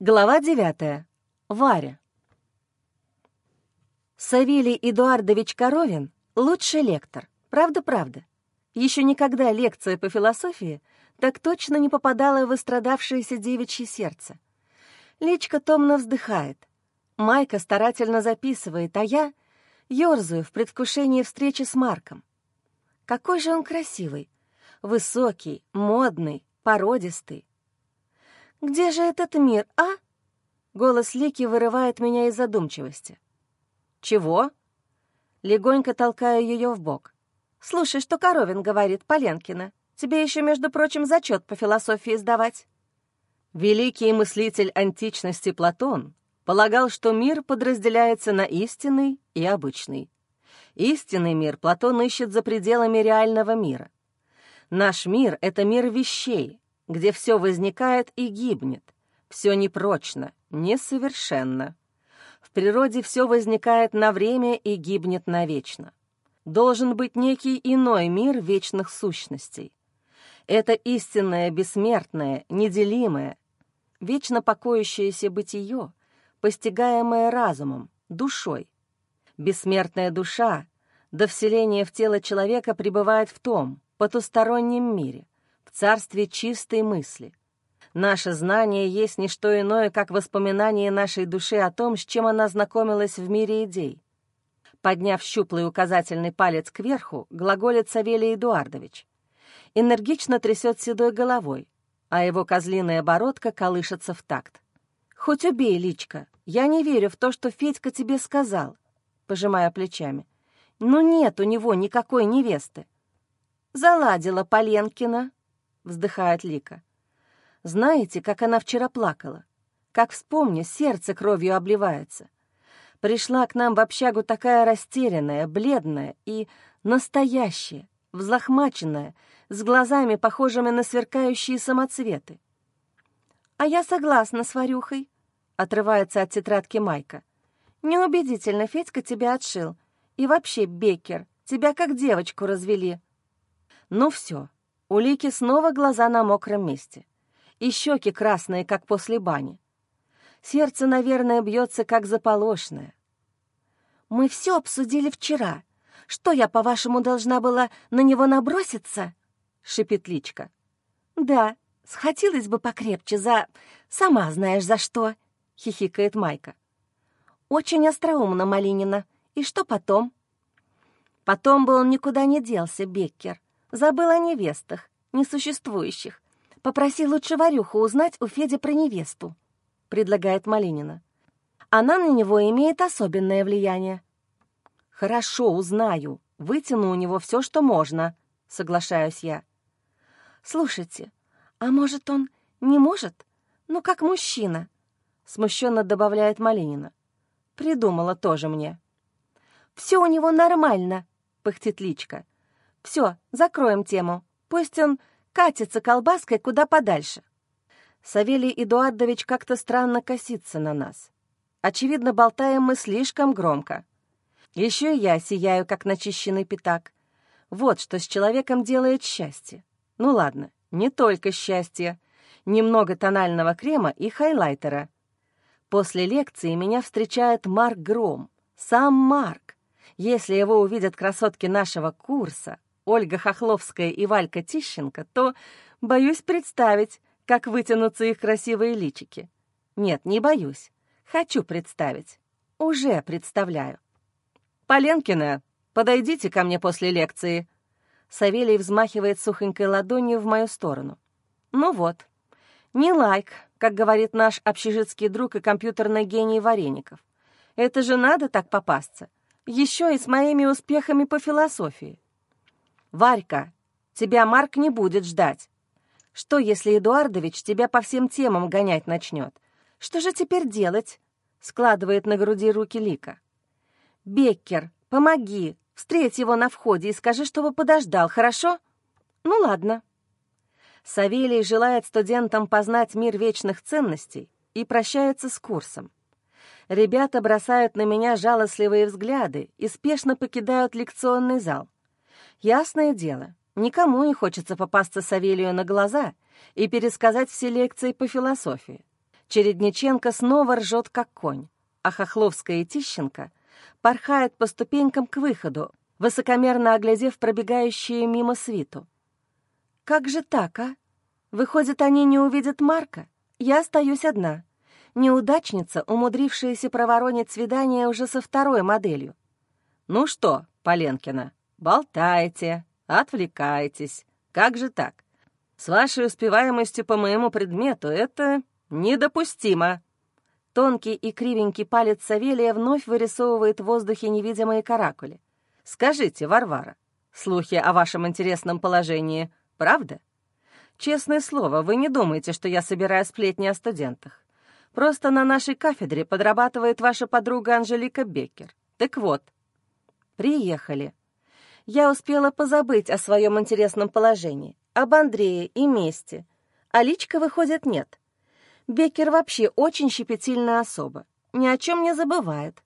Глава 9. Варя. Савелий Эдуардович Коровин — лучший лектор. Правда-правда. Еще никогда лекция по философии так точно не попадала в истрадавшееся девичье сердце. Личка томно вздыхает. Майка старательно записывает, а я ёрзаю в предвкушении встречи с Марком. Какой же он красивый, высокий, модный, породистый. «Где же этот мир, а?» Голос Лики вырывает меня из задумчивости. «Чего?» Легонько толкаю ее в бок. «Слушай, что Коровин говорит, Поленкина. Тебе еще, между прочим, зачет по философии сдавать». Великий мыслитель античности Платон полагал, что мир подразделяется на истинный и обычный. Истинный мир Платон ищет за пределами реального мира. Наш мир — это мир вещей, где все возникает и гибнет, все непрочно, несовершенно. В природе все возникает на время и гибнет навечно. Должен быть некий иной мир вечных сущностей. Это истинное, бессмертное, неделимое, вечно покоящееся бытие, постигаемое разумом, душой. Бессмертная душа до вселения в тело человека пребывает в том, потустороннем мире, в царстве чистой мысли. Наше знание есть не что иное, как воспоминание нашей души о том, с чем она знакомилась в мире идей. Подняв щуплый указательный палец кверху, глаголит Савелий Эдуардович. Энергично трясет седой головой, а его козлиная бородка колышется в такт. «Хоть убей, личка, я не верю в то, что Федька тебе сказал», пожимая плечами. «Ну нет у него никакой невесты». «Заладила Поленкина», — вздыхает Лика. «Знаете, как она вчера плакала? Как вспомню, сердце кровью обливается. Пришла к нам в общагу такая растерянная, бледная и настоящая, взлохмаченная, с глазами, похожими на сверкающие самоцветы. «А я согласна с Варюхой», — отрывается от тетрадки Майка. «Неубедительно Федька тебя отшил. И вообще, Беккер, тебя как девочку развели». Ну все, у Лики снова глаза на мокром месте. И щеки красные, как после бани. Сердце, наверное, бьется, как заполошное. «Мы все обсудили вчера. Что я, по-вашему, должна была на него наброситься?» — шипит Личка. «Да, схватилась бы покрепче за... Сама знаешь за что», — хихикает Майка. «Очень остроумно, Малинина. И что потом?» Потом бы он никуда не делся, Беккер. Забыл о невестах, несуществующих. Попроси лучше Варюху узнать у Феди про невесту», — предлагает Малинина. «Она на него имеет особенное влияние». «Хорошо, узнаю. Вытяну у него все, что можно», — соглашаюсь я. «Слушайте, а может, он не может? Ну, как мужчина?» — смущенно добавляет Малинина. «Придумала тоже мне». «Все у него нормально», — пыхтит Личка. «Все, закроем тему. Пусть он катится колбаской куда подальше». Савелий Эдуардович как-то странно косится на нас. Очевидно, болтаем мы слишком громко. Еще и я сияю, как начищенный пятак. Вот что с человеком делает счастье. Ну ладно, не только счастье. Немного тонального крема и хайлайтера. После лекции меня встречает Марк Гром. Сам Марк. Если его увидят красотки нашего курса, Ольга Хохловская и Валька Тищенко, то боюсь представить, как вытянутся их красивые личики. Нет, не боюсь. Хочу представить. Уже представляю. «Поленкина, подойдите ко мне после лекции». Савелий взмахивает сухонькой ладонью в мою сторону. «Ну вот. Не лайк, как говорит наш общежитский друг и компьютерный гений Вареников. Это же надо так попасться. Еще и с моими успехами по философии. «Варька, тебя Марк не будет ждать. Что, если Эдуардович тебя по всем темам гонять начнет? Что же теперь делать?» — складывает на груди руки Лика. «Беккер, помоги, встреть его на входе и скажи, чтобы подождал, хорошо?» «Ну ладно». Савелий желает студентам познать мир вечных ценностей и прощается с курсом. Ребята бросают на меня жалостливые взгляды и спешно покидают лекционный зал. Ясное дело, никому не хочется попасться Савелию на глаза и пересказать все лекции по философии. Чередниченко снова ржет, как конь, а Хохловская и Тищенко порхает по ступенькам к выходу, высокомерно оглядев пробегающие мимо свиту. «Как же так, а? Выходит, они не увидят Марка? Я остаюсь одна. Неудачница, умудрившаяся проворонить свидание уже со второй моделью. Ну что, Поленкина, болтаете, отвлекаетесь. Как же так? С вашей успеваемостью по моему предмету это недопустимо. Тонкий и кривенький палец Савелия вновь вырисовывает в воздухе невидимые каракули. Скажите, Варвара, слухи о вашем интересном положении правда? Честное слово, вы не думаете, что я собираю сплетни о студентах. Просто на нашей кафедре подрабатывает ваша подруга Анжелика Беккер. Так вот, приехали. Я успела позабыть о своем интересном положении, об Андрее и месте. А личка, выходит, нет. Беккер вообще очень щепетильная особа. Ни о чем не забывает.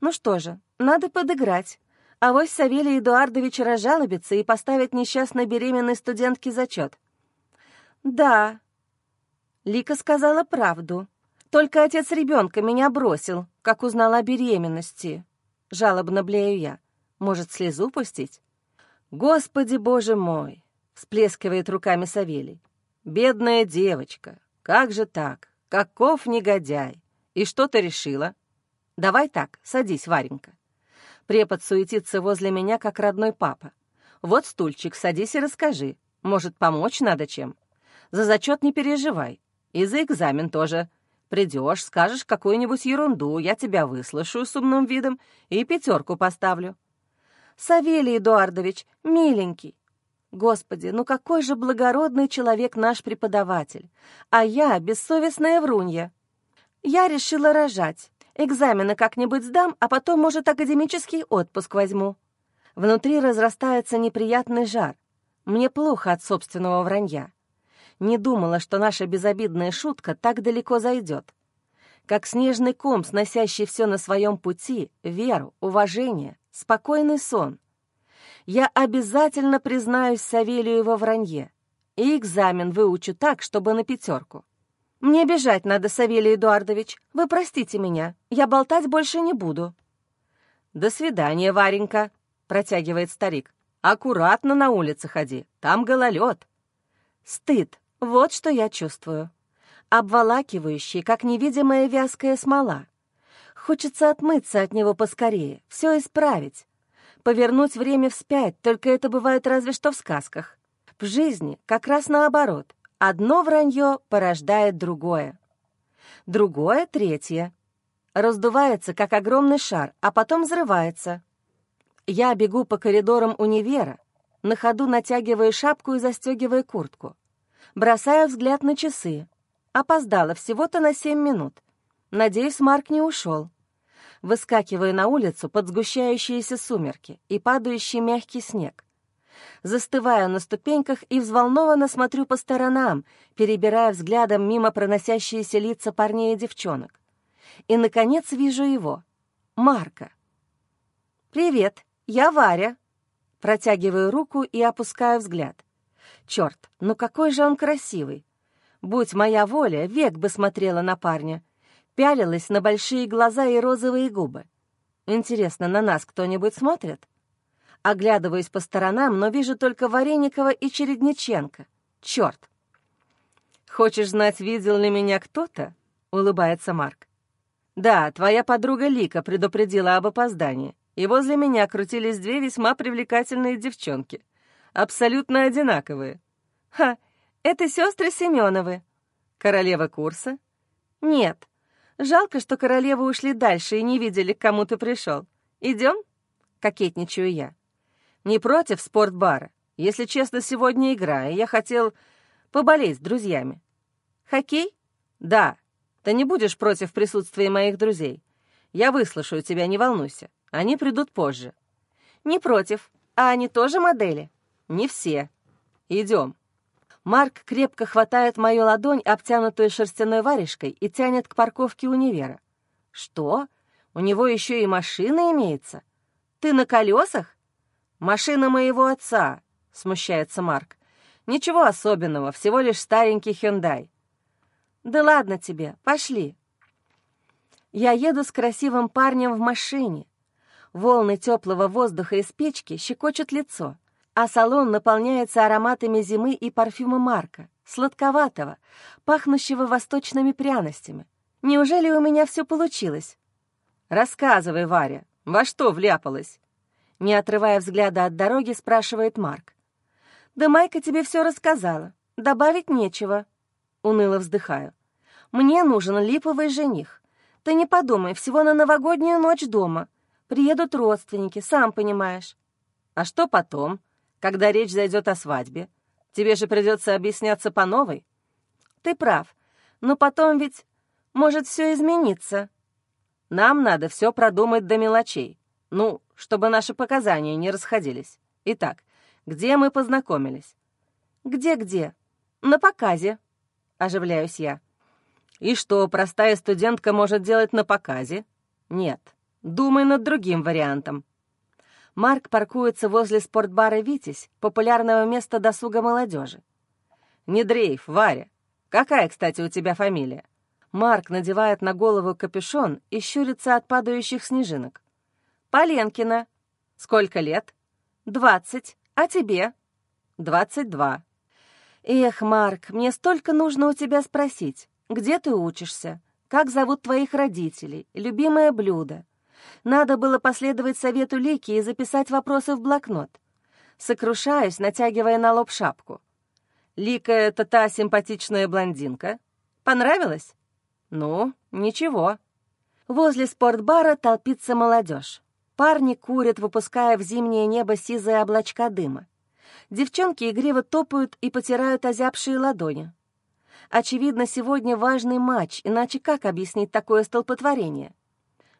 Ну что же, надо подыграть. А вось Савелий Эдуардович разжалобится и поставит несчастной беременной студентке зачет. Да, Лика сказала правду. Только отец ребенка меня бросил, как узнал о беременности. Жалобно блею я. Может, слезу пустить? Господи, боже мой! Всплескивает руками Савелий. Бедная девочка. Как же так? Каков негодяй! И что ты решила? Давай так, садись, Варенька. Препод суетится возле меня, как родной папа. Вот стульчик, садись и расскажи. Может, помочь надо чем? За зачет не переживай. И за экзамен тоже. Придешь, скажешь какую-нибудь ерунду, я тебя выслушаю с умным видом и пятерку поставлю. Савелий Эдуардович, миленький. Господи, ну какой же благородный человек наш преподаватель. А я бессовестная врунья. Я решила рожать. Экзамены как-нибудь сдам, а потом, может, академический отпуск возьму. Внутри разрастается неприятный жар. Мне плохо от собственного вранья не думала, что наша безобидная шутка так далеко зайдет. Как снежный ком, сносящий все на своем пути, веру, уважение, спокойный сон. Я обязательно признаюсь Савелию во вранье и экзамен выучу так, чтобы на пятерку. Мне бежать надо, Савелий Эдуардович. Вы простите меня, я болтать больше не буду. «До свидания, Варенька», — протягивает старик. «Аккуратно на улице ходи, там гололед». Стыд, вот что я чувствую. Обволакивающий, как невидимая вязкая смола. Хочется отмыться от него поскорее, все исправить. Повернуть время вспять, только это бывает разве что в сказках. В жизни как раз наоборот. Одно вранье порождает другое. Другое — третье. Раздувается, как огромный шар, а потом взрывается. Я бегу по коридорам универа, на ходу натягивая шапку и застегивая куртку. Бросая взгляд на часы. Опоздала всего-то на семь минут. Надеюсь, Марк не ушел. Выскакиваю на улицу под сгущающиеся сумерки и падающий мягкий снег. Застываю на ступеньках и взволнованно смотрю по сторонам, перебирая взглядом мимо проносящиеся лица парней и девчонок. И, наконец, вижу его. Марка. «Привет, я Варя». Протягиваю руку и опускаю взгляд. Черт, ну какой же он красивый! Будь моя воля, век бы смотрела на парня. Пялилась на большие глаза и розовые губы. Интересно, на нас кто-нибудь смотрит? Оглядываюсь по сторонам, но вижу только Вареникова и Чередниченко. Черт! «Хочешь знать, видел ли меня кто-то?» — улыбается Марк. «Да, твоя подруга Лика предупредила об опоздании, и возле меня крутились две весьма привлекательные девчонки — абсолютно одинаковые. Ха, это сестры Семеновы. Королева курса? Нет. Жалко, что королевы ушли дальше и не видели, к кому ты пришел. Идем? Кокетничаю я. Не против спортбара. Если честно, сегодня игра, и я хотел поболеть с друзьями. Хоккей? Да. Ты не будешь против присутствия моих друзей. Я выслушаю тебя, не волнуйся. Они придут позже. Не против. А они тоже модели? Не все. Идем. Марк крепко хватает мою ладонь, обтянутую шерстяной варежкой, и тянет к парковке универа. Что? У него еще и машина имеется? Ты на колесах? Машина моего отца, смущается Марк. Ничего особенного, всего лишь старенький Hyundai. Да ладно тебе, пошли. Я еду с красивым парнем в машине. Волны теплого воздуха из печки щекочут лицо, а салон наполняется ароматами зимы и парфюма Марка, сладковатого, пахнущего восточными пряностями. Неужели у меня все получилось? Рассказывай, Варя, во что вляпалась? Не отрывая взгляда от дороги, спрашивает Марк. «Да Майка тебе все рассказала. Добавить нечего». Уныло вздыхаю. «Мне нужен липовый жених. Ты не подумай, всего на новогоднюю ночь дома. Приедут родственники, сам понимаешь». «А что потом, когда речь зайдет о свадьбе? Тебе же придется объясняться по новой». «Ты прав. Но потом ведь может все измениться». «Нам надо все продумать до мелочей. Ну, чтобы наши показания не расходились. Итак, где мы познакомились?» «Где-где? На показе», — оживляюсь я. «И что, простая студентка может делать на показе?» «Нет, думай над другим вариантом». Марк паркуется возле спортбара «Витязь», популярного места досуга молодежи. «Не дрейф, Варя. Какая, кстати, у тебя фамилия?» Марк надевает на голову капюшон и щурится от падающих снежинок. «Поленкина». «Сколько лет?» «Двадцать. А тебе?» «Двадцать два». «Эх, Марк, мне столько нужно у тебя спросить. Где ты учишься? Как зовут твоих родителей? Любимое блюдо?» Надо было последовать совету Лики и записать вопросы в блокнот. Сокрушаюсь, натягивая на лоб шапку. «Лика — это та симпатичная блондинка. Понравилась?» «Ну, ничего». Возле спортбара толпится молодежь. Парни курят, выпуская в зимнее небо сизые облачка дыма. Девчонки игриво топают и потирают озябшие ладони. Очевидно, сегодня важный матч, иначе как объяснить такое столпотворение?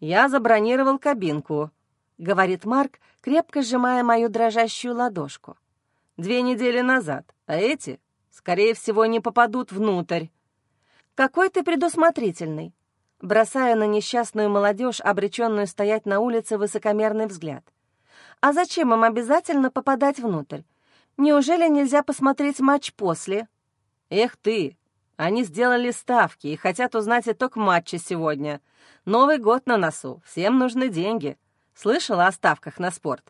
«Я забронировал кабинку», — говорит Марк, крепко сжимая мою дрожащую ладошку. «Две недели назад, а эти, скорее всего, не попадут внутрь». «Какой ты предусмотрительный бросая на несчастную молодежь, обреченную стоять на улице, высокомерный взгляд. «А зачем им обязательно попадать внутрь? Неужели нельзя посмотреть матч после?» «Эх ты! Они сделали ставки и хотят узнать итог матча сегодня. Новый год на носу, всем нужны деньги. Слышала о ставках на спорт?»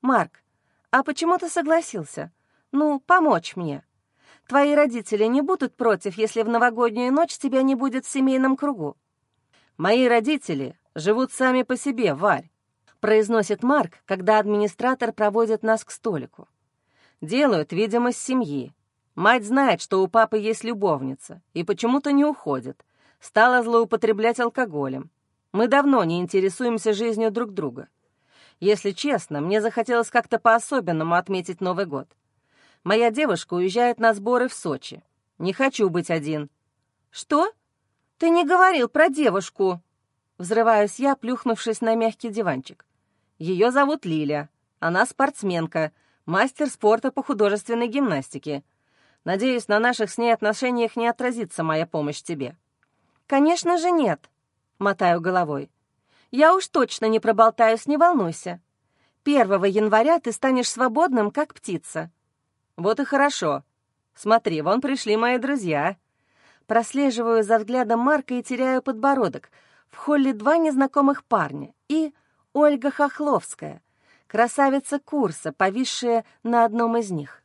«Марк, а почему ты согласился? Ну, помочь мне. Твои родители не будут против, если в новогоднюю ночь тебя не будет в семейном кругу?» «Мои родители живут сами по себе, Варь», — произносит Марк, когда администратор проводит нас к столику. «Делают видимость семьи. Мать знает, что у папы есть любовница, и почему-то не уходит. Стала злоупотреблять алкоголем. Мы давно не интересуемся жизнью друг друга. Если честно, мне захотелось как-то по-особенному отметить Новый год. Моя девушка уезжает на сборы в Сочи. Не хочу быть один». «Что?» «Ты не говорил про девушку!» Взрываюсь я, плюхнувшись на мягкий диванчик. Ее зовут Лиля. Она спортсменка, мастер спорта по художественной гимнастике. Надеюсь, на наших с ней отношениях не отразится моя помощь тебе». «Конечно же нет», — мотаю головой. «Я уж точно не проболтаюсь, не волнуйся. Первого января ты станешь свободным, как птица». «Вот и хорошо. Смотри, вон пришли мои друзья», Прослеживаю за взглядом Марка и теряю подбородок. В холле два незнакомых парня и Ольга Хохловская, красавица курса, повисшая на одном из них.